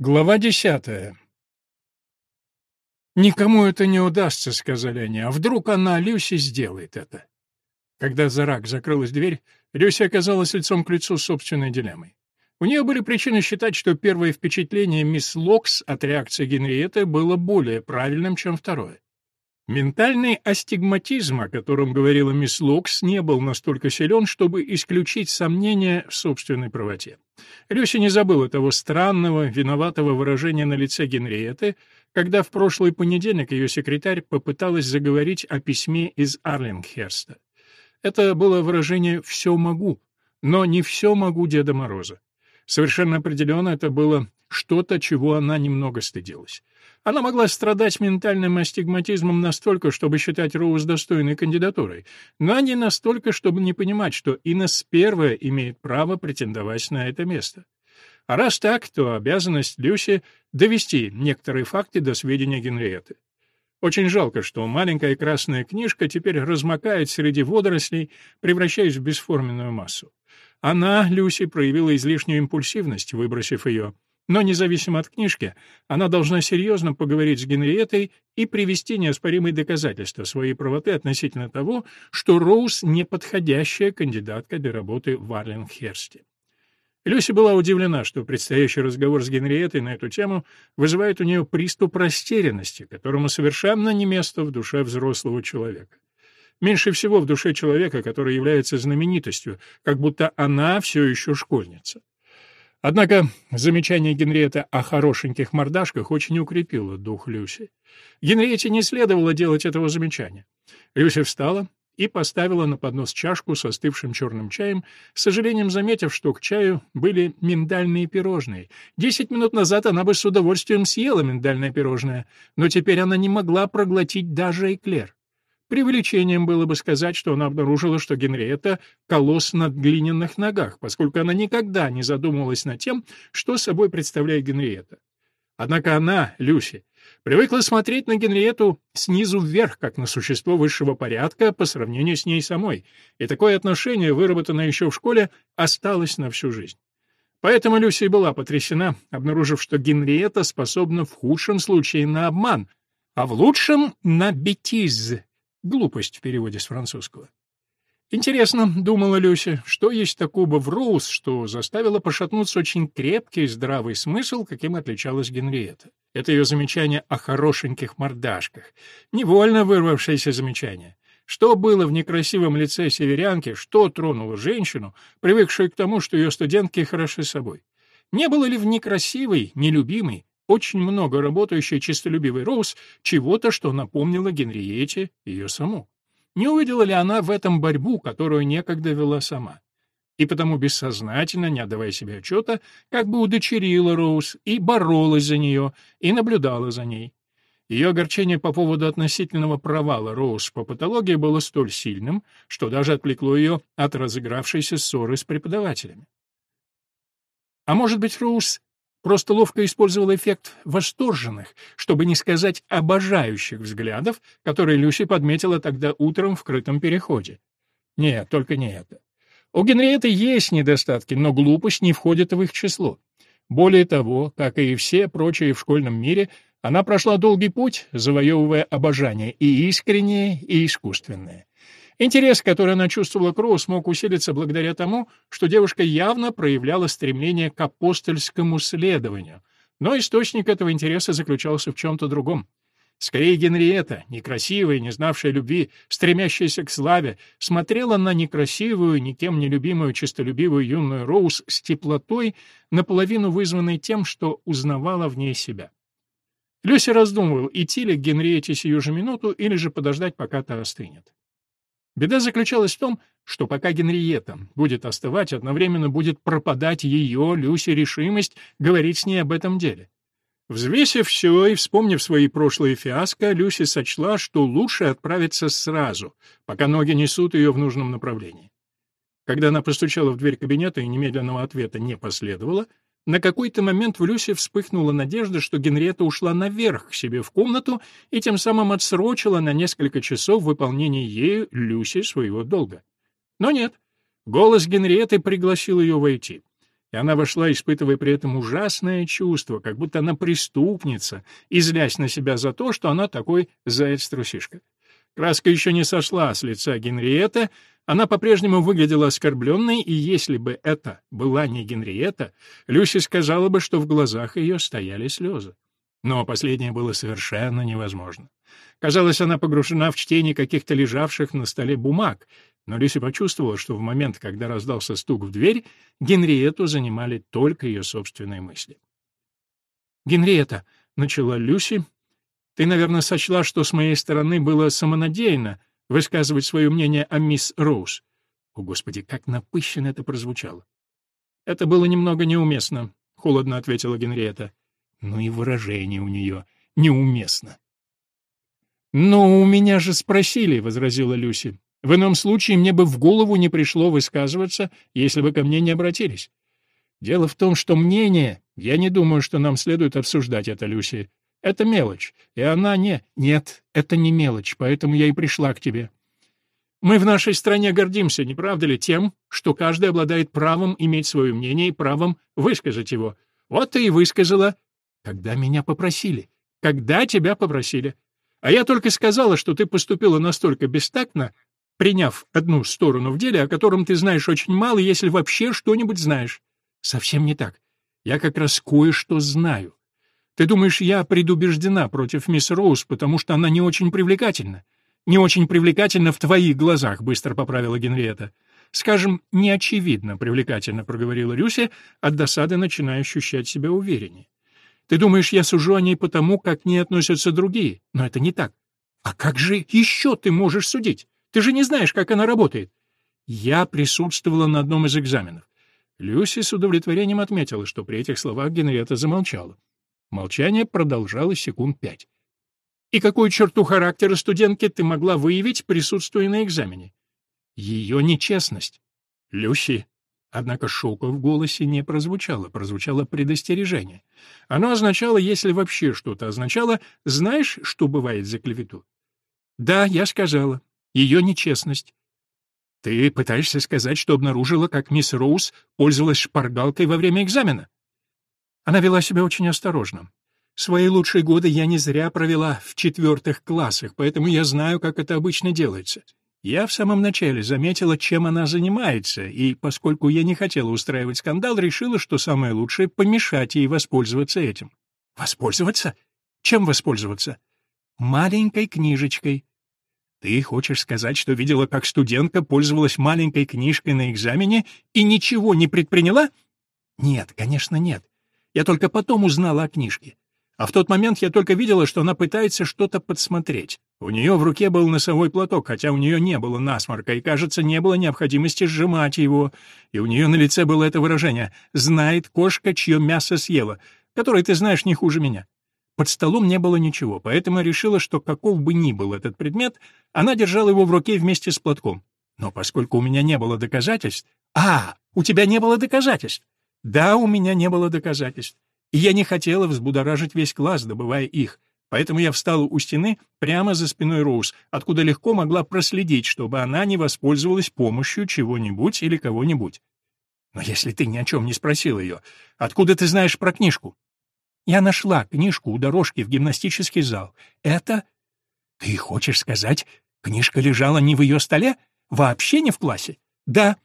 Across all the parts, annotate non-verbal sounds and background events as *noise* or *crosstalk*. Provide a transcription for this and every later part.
Глава десятая. «Никому это не удастся», — сказали они, — «а вдруг она, Люси, сделает это?» Когда за рак закрылась дверь, Люси оказалась лицом к лицу с собственной дилеммой. У нее были причины считать, что первое впечатление мисс Локс от реакции Генриетты было более правильным, чем второе. Ментальный астигматизм, о котором говорила мисс Локс, не был настолько силен, чтобы исключить сомнения в собственной правоте. Люся не забыла того странного, виноватого выражения на лице Генриетты, когда в прошлый понедельник ее секретарь попыталась заговорить о письме из Арлингхерста. Это было выражение «все могу», но не «все могу Деда Мороза». Совершенно определенно это было что-то, чего она немного стыдилась. Она могла страдать ментальным астигматизмом настолько, чтобы считать Роуз достойной кандидатурой, но не настолько, чтобы не понимать, что Инесс первая имеет право претендовать на это место. А раз так, то обязанность Люси — довести некоторые факты до сведения Генриетты. Очень жалко, что маленькая красная книжка теперь размокает среди водорослей, превращаясь в бесформенную массу. Она, Люси, проявила излишнюю импульсивность, выбросив ее — но независимо от книжки, она должна серьезно поговорить с Генриеттой и привести неоспоримые доказательства своей правоты относительно того, что Роуз — неподходящая кандидатка для работы в Арлингхерсте. Люси была удивлена, что предстоящий разговор с Генриеттой на эту тему вызывает у нее приступ растерянности, которому совершенно не место в душе взрослого человека. Меньше всего в душе человека, который является знаменитостью, как будто она все еще школьница. Однако замечание Генриетты о хорошеньких мордашках очень укрепило дух Люси. Генриетте не следовало делать этого замечания. Люси встала и поставила на поднос чашку с остывшим черным чаем, с сожалением заметив, что к чаю были миндальные пирожные. Десять минут назад она бы с удовольствием съела миндальное пирожное, но теперь она не могла проглотить даже эклер. Преувеличением было бы сказать, что она обнаружила, что Генриетта — колосс на глиняных ногах, поскольку она никогда не задумывалась над тем, что собой представляет Генриетта. Однако она, Люси, привыкла смотреть на Генриетту снизу вверх, как на существо высшего порядка по сравнению с ней самой, и такое отношение, выработанное еще в школе, осталось на всю жизнь. Поэтому Люси была потрясена, обнаружив, что Генриетта способна в худшем случае на обман, а в лучшем — на бетиз, Глупость в переводе с французского. Интересно, думала Люся, что есть такого в Роуз, что заставило пошатнуться очень крепкий и здравый смысл, каким отличалась Генриетта. Это ее замечание о хорошеньких мордашках. Невольно вырвавшееся замечание. Что было в некрасивом лице северянки, что тронуло женщину, привыкшую к тому, что ее студентки хороши собой? Не было ли в некрасивой, нелюбимой, очень много работающей чистолюбивой Роуз чего-то, что напомнило Генриете ее саму. Не увидела ли она в этом борьбу, которую некогда вела сама? И потому бессознательно, не отдавая себе отчета, как бы удочерила Роуз и боролась за нее, и наблюдала за ней. Ее огорчение по поводу относительного провала Роуз по патологии было столь сильным, что даже отвлекло ее от разыгравшейся ссоры с преподавателями. А может быть, Роуз Просто ловко использовал эффект восторженных, чтобы не сказать обожающих взглядов, которые Люси подметила тогда утром в крытом переходе. Нет, только не это. У Генриетты есть недостатки, но глупость не входит в их число. Более того, как и все прочие в школьном мире, она прошла долгий путь, завоевывая обожание и искреннее, и искусственное. Интерес, который она чувствовала к Роуз, мог усилиться благодаря тому, что девушка явно проявляла стремление к апостольскому следованию, но источник этого интереса заключался в чем-то другом. Скорее, Генриетта, некрасивая, не знавшая любви, стремящаяся к славе, смотрела на некрасивую, никем не любимую, честолюбивую юную Роуз с теплотой, наполовину вызванной тем, что узнавала в ней себя. Люся раздумывал, идти ли к Генриетте сию же минуту или же подождать, пока та остынет. Беда заключалась в том, что пока Генриетта будет остывать, одновременно будет пропадать ее, Люси, решимость говорить с ней об этом деле. Взвесив все и вспомнив свои прошлые фиаско, Люси сочла, что лучше отправиться сразу, пока ноги несут ее в нужном направлении. Когда она постучала в дверь кабинета и немедленного ответа не последовало, на какой-то момент в Люсе вспыхнула надежда, что Генриетта ушла наверх к себе в комнату и тем самым отсрочила на несколько часов выполнение ею, Люси, своего долга. Но нет. Голос Генриетты пригласил ее войти. и она вошла, испытывая при этом ужасное чувство, как будто она преступница, и на себя за то, что она такой заяц-трусишка. Краска еще не сошла с лица Генриетта, она по-прежнему выглядела оскорбленной, и если бы это была не Генриетта, Люси сказала бы, что в глазах ее стояли слезы. Но последнее было совершенно невозможно. Казалось, она погружена в чтение каких-то лежавших на столе бумаг, но Люси почувствовала, что в момент, когда раздался стук в дверь, Генриетту занимали только ее собственные мысли. «Генриетта», — начала Люси, — «ты, наверное, сочла, что с моей стороны было самонадеянно высказывать свое мнение о мисс Роуз». О, Господи, как напыщенно это прозвучало. «Это было немного неуместно», — холодно ответила Генриетта. Ну и выражение у нее неуместно. «Но у меня же спросили», — возразила Люси. «В ином случае мне бы в голову не пришло высказываться, если бы ко мне не обратились. Дело в том, что мнение... Я не думаю, что нам следует обсуждать это, Люси. Это мелочь, и она не... Нет, это не мелочь, поэтому я и пришла к тебе. Мы в нашей стране гордимся, не правда ли, тем, что каждый обладает правом иметь свое мнение и правом высказать его. Вот ты и высказала, когда меня попросили. Когда тебя попросили. А я только сказала, что ты поступила настолько бестактно, приняв одну сторону в деле, о котором ты знаешь очень мало, если вообще что-нибудь знаешь. Совсем не так. Я как раз кое-что знаю. Ты думаешь, я предубеждена против мисс Роуз, потому что она не очень привлекательна? Не очень привлекательна в твоих глазах, быстро поправила Генриетта. Скажем, не очевидно привлекательно, проговорила Рюся, от досады начиная ощущать себя увереннее. Ты думаешь, я сужу о ней потому, как к ней относятся другие, но это не так. А как же еще ты можешь судить? Ты же не знаешь, как она работает. Я присутствовала на одном из экзаменов. Люси с удовлетворением отметила, что при этих словах Генриетта замолчала. Молчание продолжалось секунд пять. «И какую черту характера студентки ты могла выявить, присутствуя на экзамене?» «Ее нечестность». «Люси, Однако шока в голосе не прозвучало, прозвучало предостережение. Оно означало, если вообще что-то означало, знаешь, что бывает за клевету? Да, я сказала. Ее нечестность. Ты пытаешься сказать, что обнаружила, как мисс Роуз пользовалась шпаргалкой во время экзамена? Она вела себя очень осторожно. Свои лучшие годы я не зря провела в четвертых классах, поэтому я знаю, как это обычно делается. Я в самом начале заметила, чем она занимается, и, поскольку я не хотела устраивать скандал, решила, что самое лучшее — помешать ей воспользоваться этим. Воспользоваться? Чем воспользоваться? Маленькой книжечкой. Ты хочешь сказать, что видела, как студентка пользовалась маленькой книжкой на экзамене и ничего не предприняла? Нет, конечно, нет. Я только потом узнала о книжке. А в тот момент я только видела, что она пытается что-то подсмотреть. У нее в руке был носовой платок, хотя у нее не было насморка, и, кажется, не было необходимости сжимать его. И у нее на лице было это выражение «знает кошка, чье мясо съела», которое ты знаешь не хуже меня. Под столом не было ничего, поэтому я решила, что каков бы ни был этот предмет, она держала его в руке вместе с платком. Но поскольку у меня не было доказательств... А, у тебя не было доказательств? Да, у меня не было доказательств. И я не хотела взбудоражить весь класс, добывая их, поэтому я встала у стены прямо за спиной Роуз, откуда легко могла проследить, чтобы она не воспользовалась помощью чего-нибудь или кого-нибудь. Но если ты ни о чем не спросил ее, откуда ты знаешь про книжку? Я нашла книжку у дорожки в гимнастический зал. Это... Ты хочешь сказать, книжка лежала не в ее столе? Вообще не в классе? Да.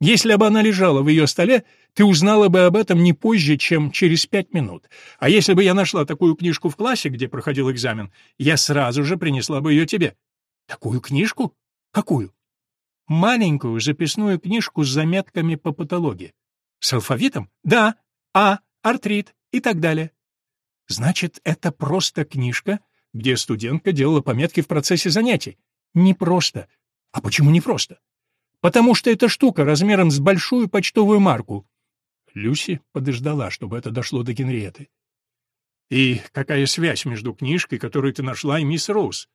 Если бы она лежала в ее столе, ты узнала бы об этом не позже, чем через пять минут. А если бы я нашла такую книжку в классе, где проходил экзамен, я сразу же принесла бы ее тебе. Такую книжку? Какую? Маленькую записную книжку с заметками по патологии. С алфавитом? Да. А, артрит и так далее. Значит, это просто книжка, где студентка делала пометки в процессе занятий. Не просто. А почему не просто? Потому что эта штука размером с большую почтовую марку, Люси подождала, чтобы это дошло до Генриеты. «И какая связь между книжкой, которую ты нашла, и мисс Роуз?»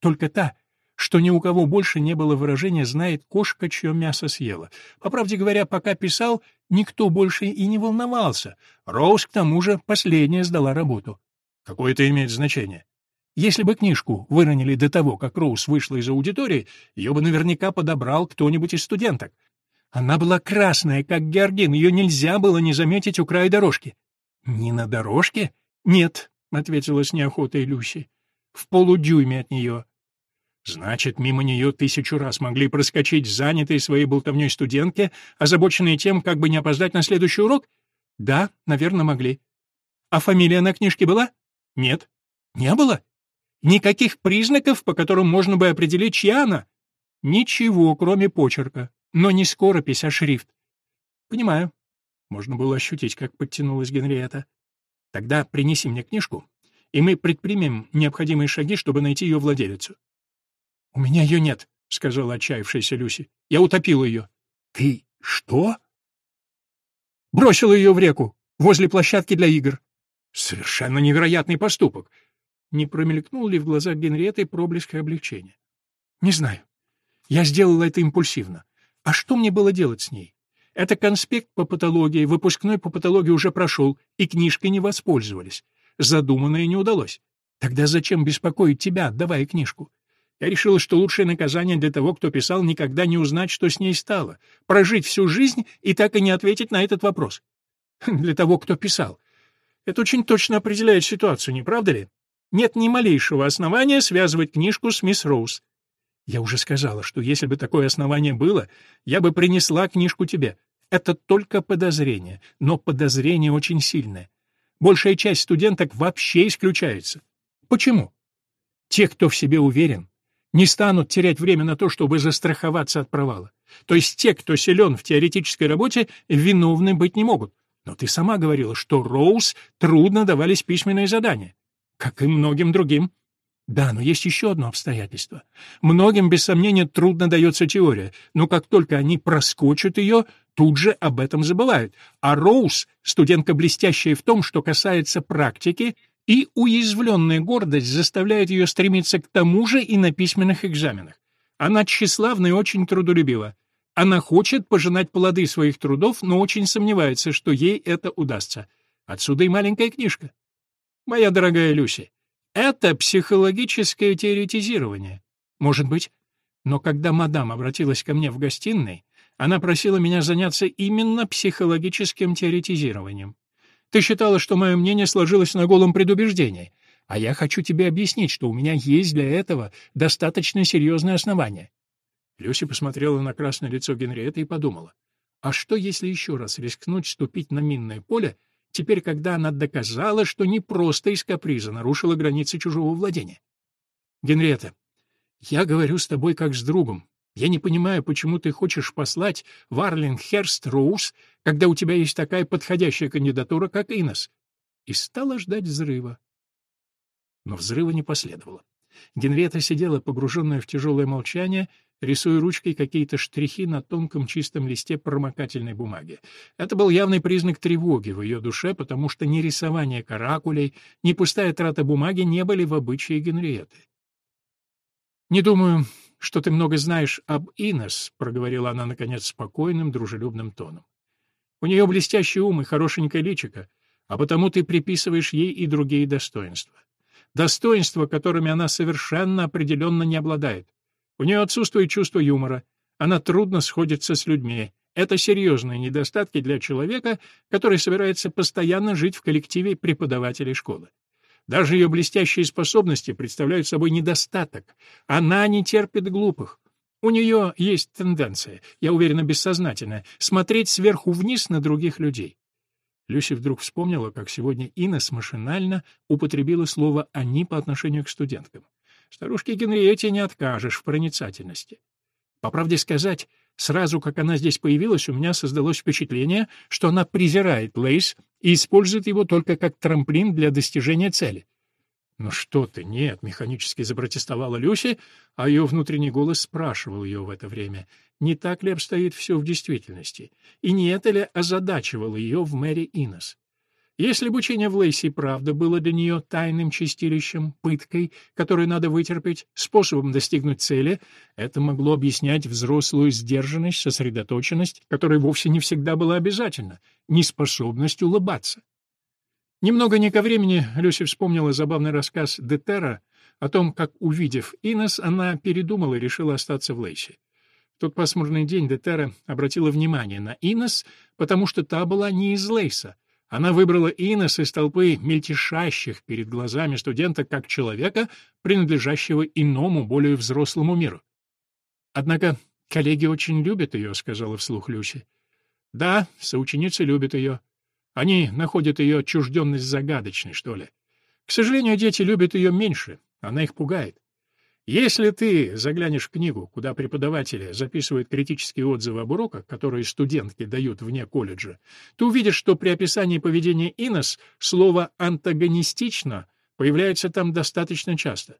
«Только та, что ни у кого больше не было выражения «знает кошка, чье мясо съела». По правде говоря, пока писал, никто больше и не волновался. Роуз, к тому же, последняя сдала работу. Какое это имеет значение? Если бы книжку выронили до того, как Роуз вышла из аудитории, ее бы наверняка подобрал кто-нибудь из студенток. Она была красная, как георгин, ее нельзя было не заметить у края дорожки. «Не на дорожке?» «Нет», — ответила с неохотой Люси. «В полудюйме от нее». Значит, мимо нее тысячу раз могли проскочить занятые своей болтовней студентки, озабоченные тем, как бы не опоздать на следующий урок? Да, наверное, могли. А фамилия на книжке была? Нет. Не было? Никаких признаков, по которым можно бы определить, чья она? Ничего, кроме почерка. Но не скоропись, а шрифт. Понимаю. Можно было ощутить, как подтянулась Генриетта. Тогда принеси мне книжку, и мы предпримем необходимые шаги, чтобы найти ее владелицу. «У меня ее нет», — сказала отчаявшаяся Люси. «Я утопила ее». «Ты что?» «Бросила ее в реку, возле площадки для игр». «Совершенно невероятный поступок». Не промелькнул ли в глазах Генриетты проблеск облегчения? «Не знаю. Я сделала это импульсивно. А что мне было делать с ней? Это конспект по патологии, выпускной по патологии уже прошел, и книжкой не воспользовались. Задуманное не удалось. Тогда зачем беспокоить тебя, отдавая книжку? Я решила, что лучшее наказание для того, кто писал, никогда не узнать, что с ней стало, прожить всю жизнь и так и не ответить на этот вопрос. *laughs* Для того, кто писал. Это очень точно определяет ситуацию, не правда ли? Нет ни малейшего основания связывать книжку с мисс Роуз. Я уже сказала, что если бы такое основание было, я бы принесла книжку тебе. Это только подозрение, но подозрение очень сильное. Большая часть студенток вообще исключается. Почему? Те, кто в себе уверен, не станут терять время на то, чтобы застраховаться от провала. То есть те, кто силен в теоретической работе, виновны быть не могут. Но ты сама говорила, что Роуз трудно давались письменные задания, как и многим другим. Да, но есть еще одно обстоятельство. Многим, без сомнения, трудно дается теория, но как только они проскочат ее, тут же об этом забывают. А Роуз, студентка блестящая в том, что касается практики, и уязвленная гордость заставляет ее стремиться к тому же и на письменных экзаменах. Она тщеславна и очень трудолюбива. Она хочет пожинать плоды своих трудов, но очень сомневается, что ей это удастся. Отсюда и маленькая книжка. Моя дорогая Люси, это психологическое теоретизирование. Может быть. Но когда мадам обратилась ко мне в гостиной, она просила меня заняться именно психологическим теоретизированием. Ты считала, что мое мнение сложилось на голом предубеждении, а я хочу тебе объяснить, что у меня есть для этого достаточно серьезные основания». Люси посмотрела на красное лицо Генриетты и подумала, а что, если еще раз рискнуть вступить на минное поле, теперь, когда она доказала, что не просто из каприза нарушила границы чужого владения? «Генриетта, я говорю с тобой как с другом, я не понимаю, почему ты хочешь послать в Арлингхерст Роуз, когда у тебя есть такая подходящая кандидатура, как Инес. И стала ждать взрыва. Но взрыва не последовало. Генриетта сидела, погруженная в тяжелое молчание, рисуя ручкой какие-то штрихи на тонком чистом листе промокательной бумаги. Это был явный признак тревоги в ее душе, потому что ни рисование каракулей, ни пустая трата бумаги не были в обычае Генриетты. «Не думаю, что ты много знаешь об Инес», — проговорила она, наконец, спокойным, дружелюбным тоном. «У нее блестящий ум и хорошенькое личико, а потому ты приписываешь ей и другие достоинства. Достоинства, которыми она совершенно определенно не обладает. У нее отсутствует чувство юмора, она трудно сходится с людьми. Это серьезные недостатки для человека, который собирается постоянно жить в коллективе преподавателей школы. Даже ее блестящие способности представляют собой недостаток. Она не терпит глупых. У нее есть тенденция, я уверена, бессознательная, смотреть сверху вниз на других людей. Люси вдруг вспомнила, как сегодня Инес машинально употребила слово «они» по отношению к студенткам. Старушке Генриетте не откажешь в проницательности. По правде сказать, Сразу, как она здесь появилась, у меня создалось впечатление, что она презирает Лейс и использует его только как трамплин для достижения цели. «Ну что ты, нет», — механически запротестовала Люси, а ее внутренний голос спрашивал ее в это время, не так ли обстоит все в действительности, и не это ли озадачивало ее в мэре Инес. Если обучение в Лейси правда было для нее тайным чистилищем, пыткой, которую надо вытерпеть, способом достигнуть цели, это могло объяснять взрослую сдержанность, сосредоточенность, которая вовсе не всегда была обязательна, неспособность улыбаться. Немного не ко времени Люси вспомнила забавный рассказ Детера о том, как, увидев Инес, она передумала и решила остаться в Лейси. В тот пасмурный день Детера обратила внимание на Инес, потому что та была не из Лейса. Она выбрала Инес из толпы мельтешащих перед глазами студента как человека, принадлежащего иному, более взрослому миру. «Однако коллеги очень любят ее», — сказала вслух Люси. «Да, соученицы любят ее. Они находят ее отчужденность загадочной, что ли. К сожалению, дети любят ее меньше, она их пугает. Если ты заглянешь в книгу, куда преподаватели записывают критические отзывы об уроках, которые студентки дают вне колледжа, ты увидишь, что при описании поведения Инес слово «антагонистично» появляется там достаточно часто.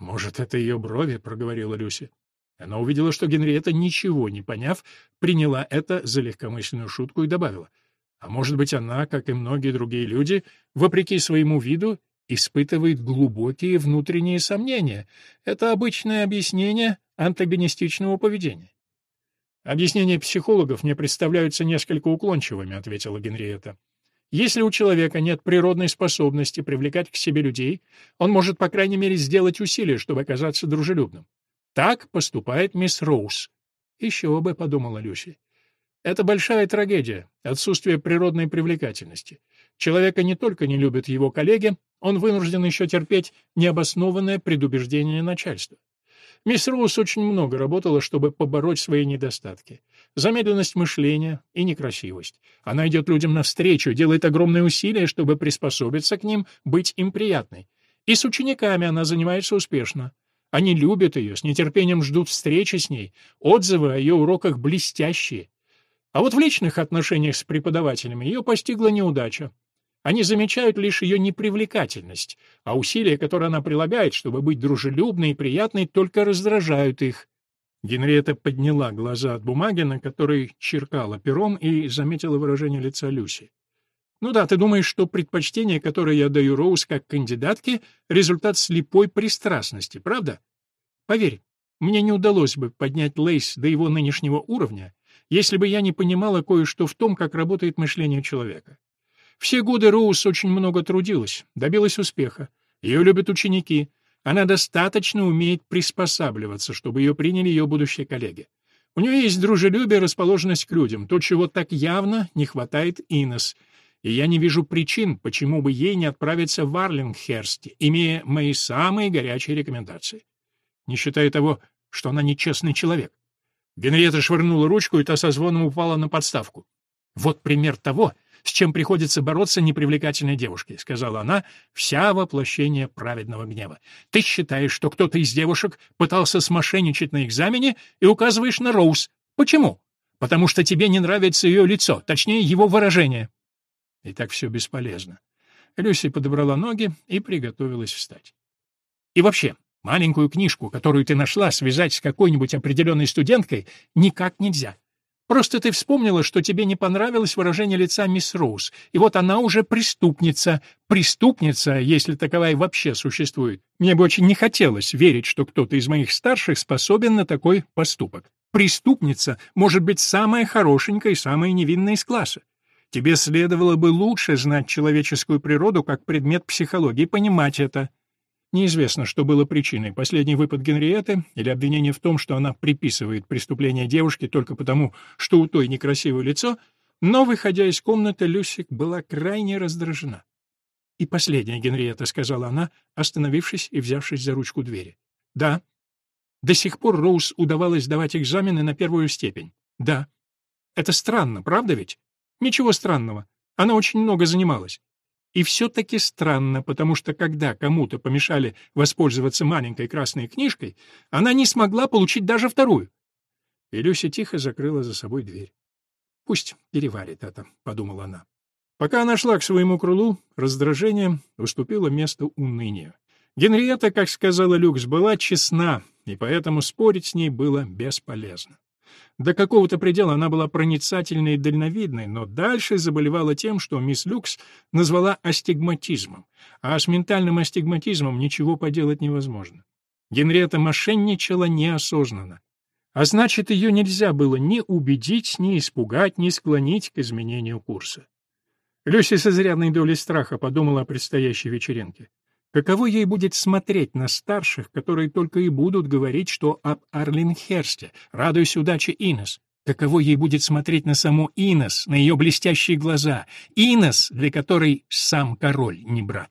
«Может, это ее брови?» — проговорила Люси. Она увидела, что Генриетта, ничего не поняв, приняла это за легкомысленную шутку и добавила. «А может быть, она, как и многие другие люди, вопреки своему виду, испытывает глубокие внутренние сомнения. Это обычное объяснение антагонистичного поведения. «Объяснения психологов мне представляются несколько уклончивыми», — ответила Генриетта. «Если у человека нет природной способности привлекать к себе людей, он может, по крайней мере, сделать усилия, чтобы оказаться дружелюбным. Так поступает мисс Роуз». «Еще бы», — подумала Люси. «Это большая трагедия, отсутствие природной привлекательности. Человека не только не любят его коллеги, он вынужден еще терпеть необоснованное предубеждение начальства. Мисс Роуз очень много работала, чтобы побороть свои недостатки. Замедленность мышления и некрасивость. Она идет людям навстречу, делает огромные усилия, чтобы приспособиться к ним, быть им приятной. И с учениками она занимается успешно. Они любят ее, с нетерпением ждут встречи с ней, отзывы о ее уроках блестящие. А вот в личных отношениях с преподавателями ее постигла неудача. Они замечают лишь ее непривлекательность, а усилия, которые она прилагает, чтобы быть дружелюбной и приятной, только раздражают их. Генриетта подняла глаза от бумаги, на которой черкала пером, и заметила выражение лица Люси. «Ну да, ты думаешь, что предпочтение, которое я даю Роуз как кандидатке, результат слепой пристрастности, правда? Поверь, мне не удалось бы поднять Лейс до его нынешнего уровня, если бы я не понимала кое-что в том, как работает мышление человека. Все годы Роуз очень много трудилась, добилась успеха. Ее любят ученики. Она достаточно умеет приспосабливаться, чтобы ее приняли ее будущие коллеги. У нее есть дружелюбие, расположенность к людям, то, чего так явно не хватает Инес. И я не вижу причин, почему бы ей не отправиться в Арлингхерст, имея мои самые горячие рекомендации. Не считая того, что она нечестный человек. Генриетта швырнула ручку, и та со звоном упала на подставку. Вот пример того, с чем приходится бороться непривлекательной девушке», — сказала она, вся воплощение праведного гнева. «Ты считаешь, что кто-то из девушек пытался смошенничать на экзамене и указываешь на Роуз. Почему? Потому что тебе не нравится ее лицо, точнее, его выражение». И так все бесполезно. Люси подобрала ноги и приготовилась встать. «И вообще, маленькую книжку, которую ты нашла, связать с какой-нибудь определенной студенткой никак нельзя. Просто ты вспомнила, что тебе не понравилось выражение лица мисс Роуз, и вот она уже преступница. Преступница, если таковая вообще существует. Мне бы очень не хотелось верить, что кто-то из моих старших способен на такой поступок. Преступница может быть самая хорошенькая и самая невинная из класса. Тебе следовало бы лучше знать человеческую природу как предмет психологии, понимать это. Неизвестно, что было причиной, последний выпад Генриетты или обвинение в том, что она приписывает преступление девушке только потому, что у той некрасивое лицо, но, выходя из комнаты, Люсик была крайне раздражена. «И последнее, Генриетта», — сказала она, остановившись и взявшись за ручку двери. «Да». До сих пор Роуз удавалось давать экзамены на первую степень. «Да». Это странно, правда ведь? Ничего странного. Она очень много занималась. И все-таки странно, потому что когда кому-то помешали воспользоваться маленькой красной книжкой, она не смогла получить даже вторую. И Люся тихо закрыла за собой дверь. «Пусть переварит это», — подумала она. Пока она шла к своему крылу, раздражение уступило место унынию. Генриетта, как сказала Люкс, была честна, и поэтому спорить с ней было бесполезно. До какого-то предела она была проницательной и дальновидной, но дальше заболевала тем, что мисс Люкс назвала астигматизмом, а с ментальным астигматизмом ничего поделать невозможно. Генриетта мошенничала неосознанно. А значит, ее нельзя было ни убедить, ни испугать, ни склонить к изменению курса. Люси с изрядной долей страха подумала о предстоящей вечеринке. Каково ей будет смотреть на старших, которые только и будут говорить, что об Арлинхерсте, радуясь удаче Инес? Каково ей будет смотреть на саму Инес, на ее блестящие глаза? Инес, для которой сам король не брат.